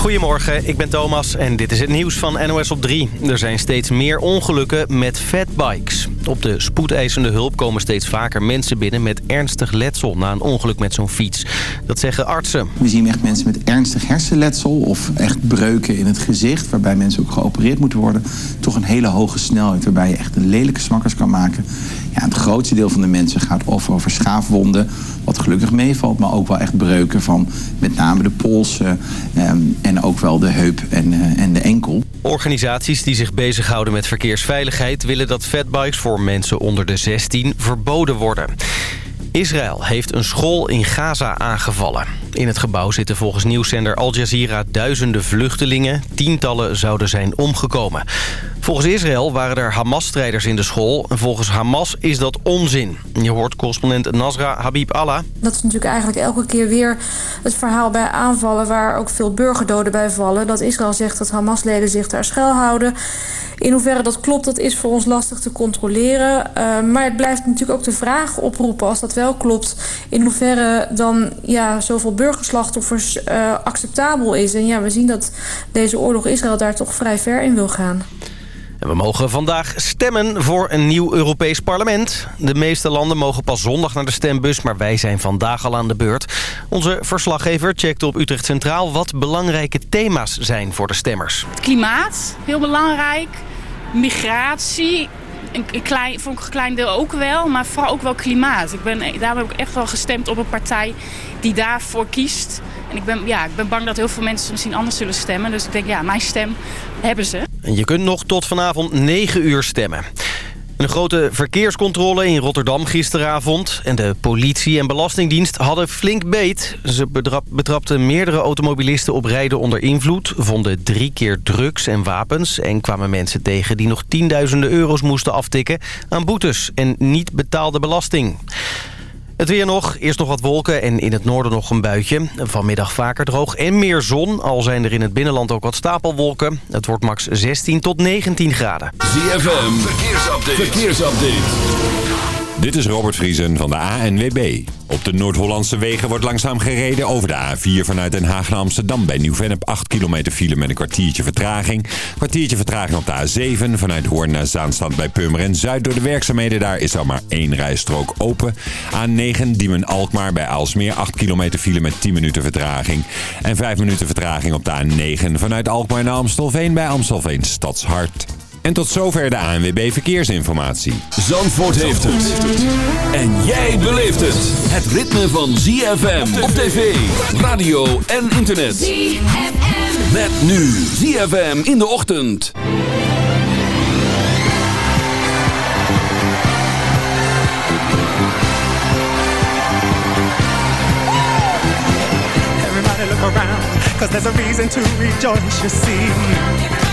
Goedemorgen, ik ben Thomas en dit is het nieuws van NOS op 3. Er zijn steeds meer ongelukken met fatbikes. Op de spoedeisende hulp komen steeds vaker mensen binnen met ernstig letsel... na een ongeluk met zo'n fiets. Dat zeggen artsen. We zien echt mensen met ernstig hersenletsel of echt breuken in het gezicht... waarbij mensen ook geopereerd moeten worden. Toch een hele hoge snelheid waarbij je echt een lelijke smakkers kan maken. Ja, het grootste deel van de mensen gaat over, over schaafwonden... wat gelukkig meevalt, maar ook wel echt breuken van met name de polsen... Ehm, en ook wel de heup en, eh, en de enkel. Organisaties die zich bezighouden met verkeersveiligheid... willen dat fatbikes voor mensen onder de 16 verboden worden. Israël heeft een school in Gaza aangevallen. In het gebouw zitten volgens nieuwszender Al Jazeera duizenden vluchtelingen. Tientallen zouden zijn omgekomen. Volgens Israël waren er Hamas-strijders in de school. En volgens Hamas is dat onzin. Je hoort correspondent Nasra Habib Allah. Dat is natuurlijk eigenlijk elke keer weer het verhaal bij aanvallen... waar ook veel burgerdoden bij vallen. Dat Israël zegt dat Hamas-leden zich daar schuilhouden. In hoeverre dat klopt, dat is voor ons lastig te controleren. Uh, maar het blijft natuurlijk ook de vraag oproepen, als dat wel klopt... in hoeverre dan ja, zoveel burgerslachtoffers uh, acceptabel is. En ja, we zien dat deze oorlog Israël daar toch vrij ver in wil gaan. En we mogen vandaag stemmen voor een nieuw Europees parlement. De meeste landen mogen pas zondag naar de stembus, maar wij zijn vandaag al aan de beurt. Onze verslaggever checkt op Utrecht Centraal wat belangrijke thema's zijn voor de stemmers. Het klimaat, heel belangrijk. Migratie, een klein, voor een klein deel ook wel, maar vooral ook wel klimaat. Ik ben, daarom heb ik echt wel gestemd op een partij die daarvoor kiest. En ik ben, ja, ik ben bang dat heel veel mensen misschien anders zullen stemmen. Dus ik denk, ja, mijn stem hebben ze. Je kunt nog tot vanavond 9 uur stemmen. Een grote verkeerscontrole in Rotterdam gisteravond. En de politie en belastingdienst hadden flink beet. Ze betrapten meerdere automobilisten op rijden onder invloed... vonden drie keer drugs en wapens... en kwamen mensen tegen die nog tienduizenden euro's moesten aftikken... aan boetes en niet betaalde belasting. Het weer nog. Eerst nog wat wolken en in het noorden nog een buitje. Vanmiddag vaker droog en meer zon. Al zijn er in het binnenland ook wat stapelwolken. Het wordt max 16 tot 19 graden. ZFM. Verkeersupdate. Verkeersupdate. Dit is Robert Vriesen van de ANWB. Op de Noord-Hollandse wegen wordt langzaam gereden over de A4 vanuit Den Haag naar Amsterdam. Bij Nieuw-Vennep 8 kilometer file met een kwartiertje vertraging. Kwartiertje vertraging op de A7 vanuit Hoorn naar Zaanstad bij Purmerend Zuid. Door de werkzaamheden daar is er maar één rijstrook open. A9 Diemen-Alkmaar bij Aalsmeer 8 kilometer file met 10 minuten vertraging. En 5 minuten vertraging op de A9 vanuit Alkmaar naar Amstelveen bij Amstelveen Stadshart. En tot zover de ANWB Verkeersinformatie. Zandvoort heeft het. En jij beleeft het. Het ritme van ZFM op tv, radio en internet. ZFM. Met nu ZFM in de ochtend. Everybody look around, cause there's a reason to rejoice, you see.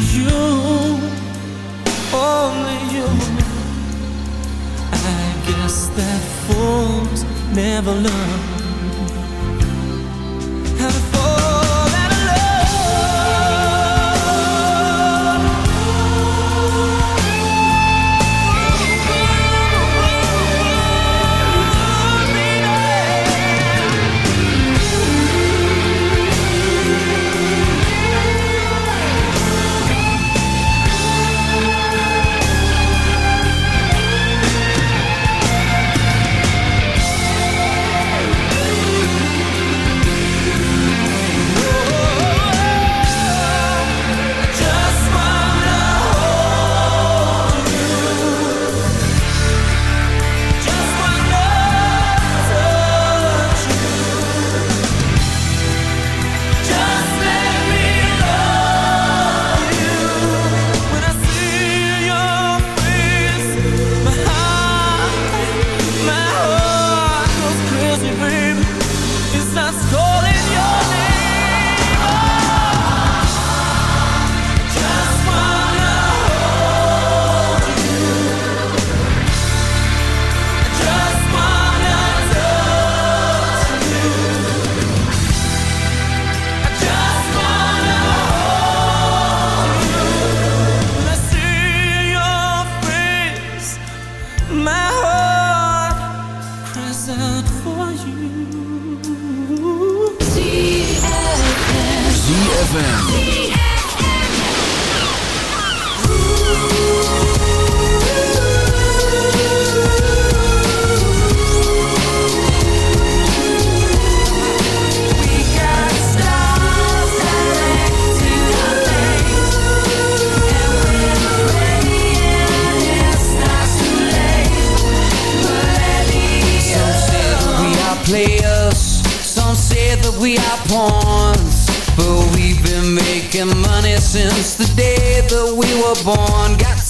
You, only you. I guess that fools never learn. Born. Got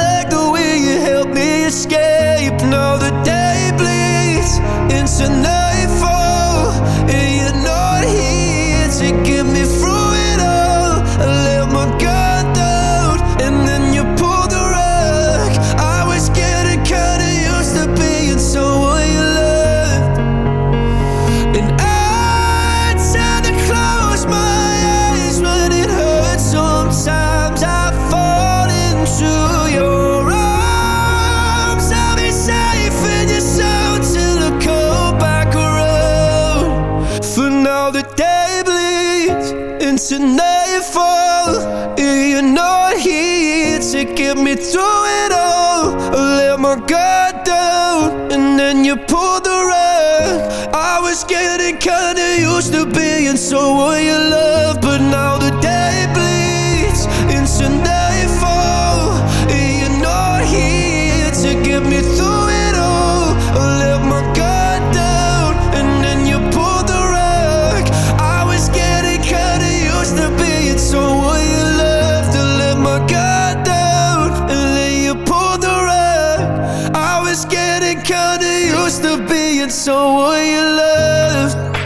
escape. Now the day bleeds into night. get me through it all. I let my guard down And then you pulled the rug. I was getting kinda used to being so you love. used to be, and so were you loved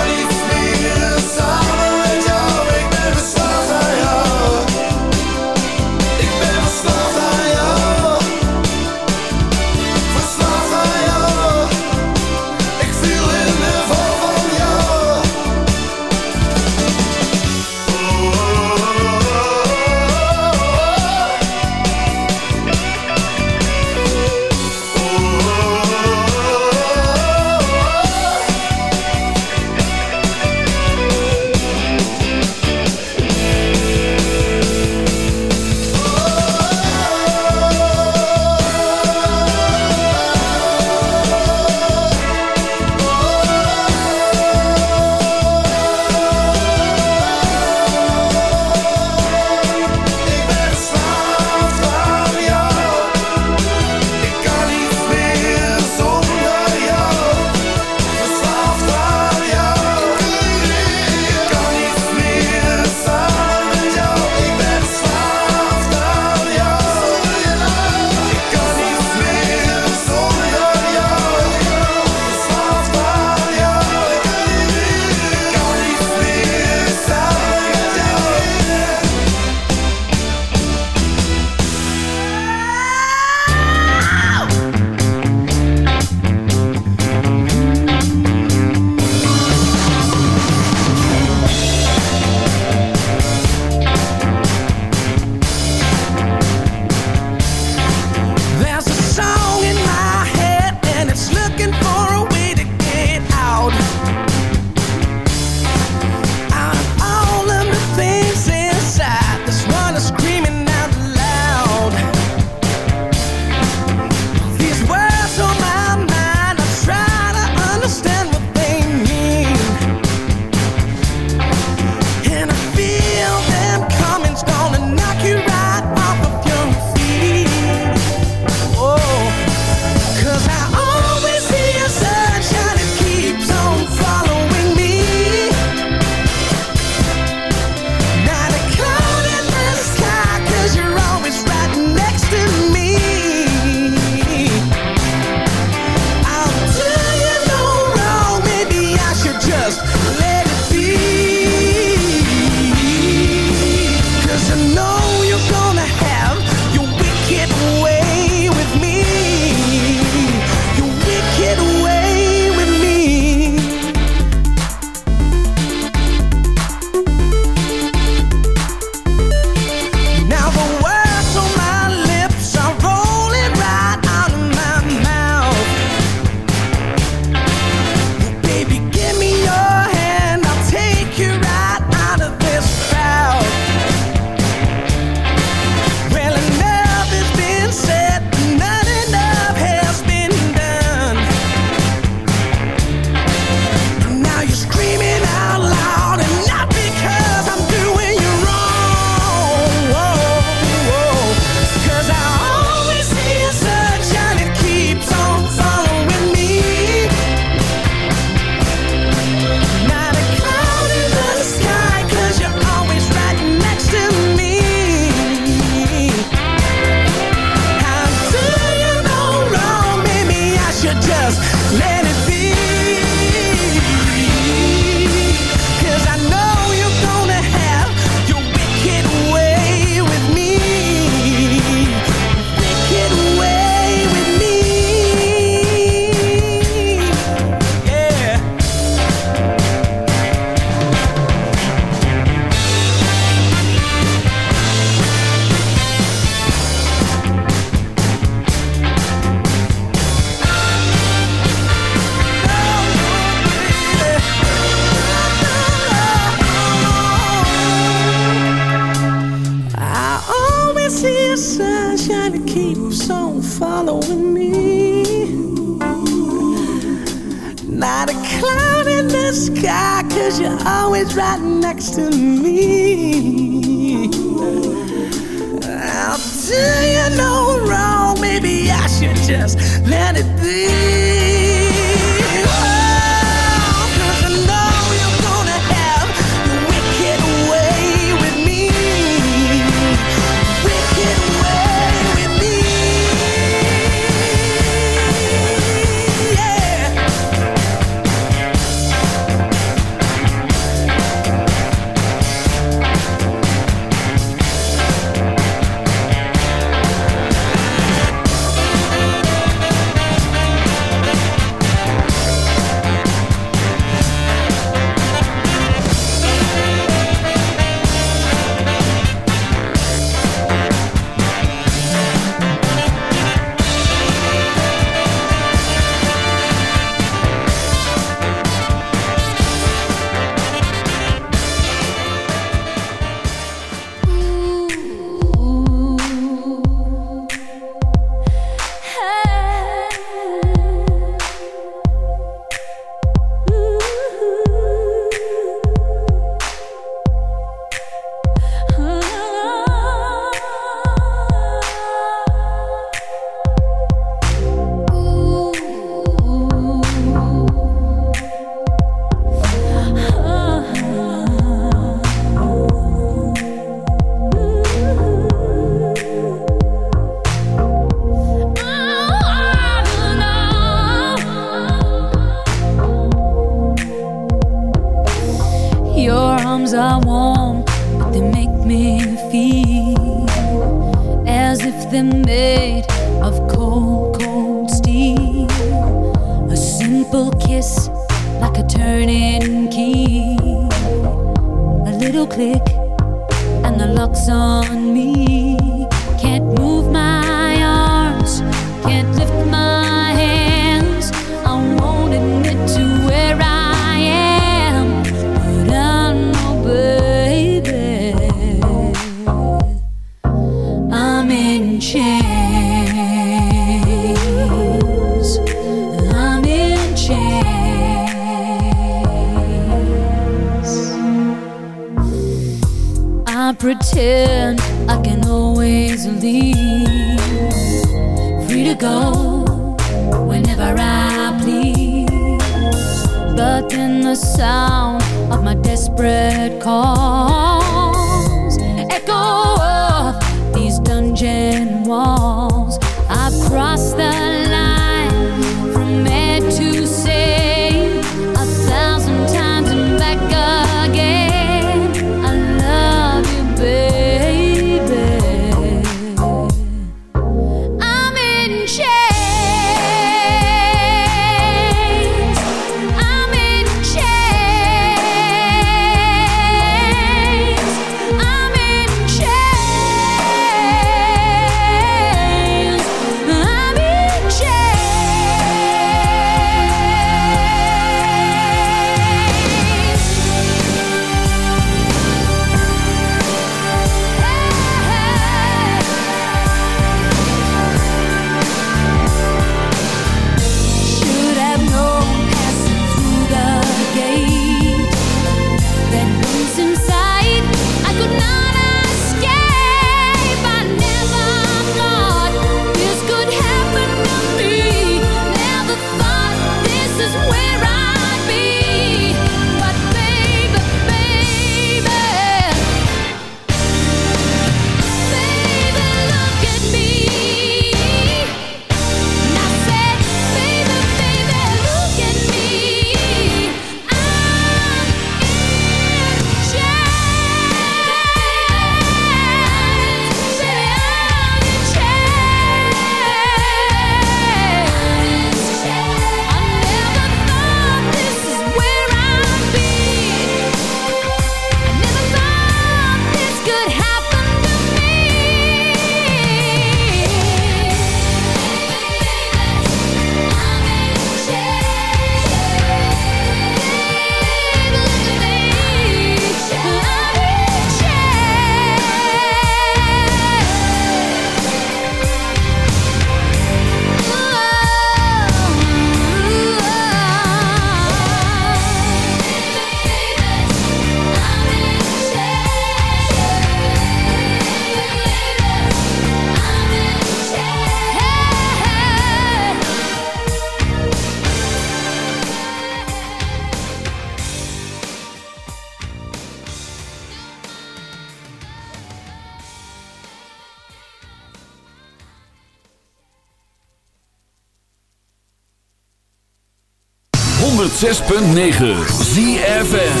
106.9 ZFM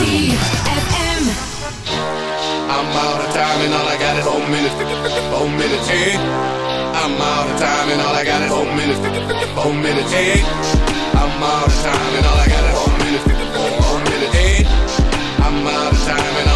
I'm out of time and all I got is 4 minutes minutes, I'm out of time and all I got is 4 minutes minutes, I'm out of time and all I got is 4 minutes I'm out of time and all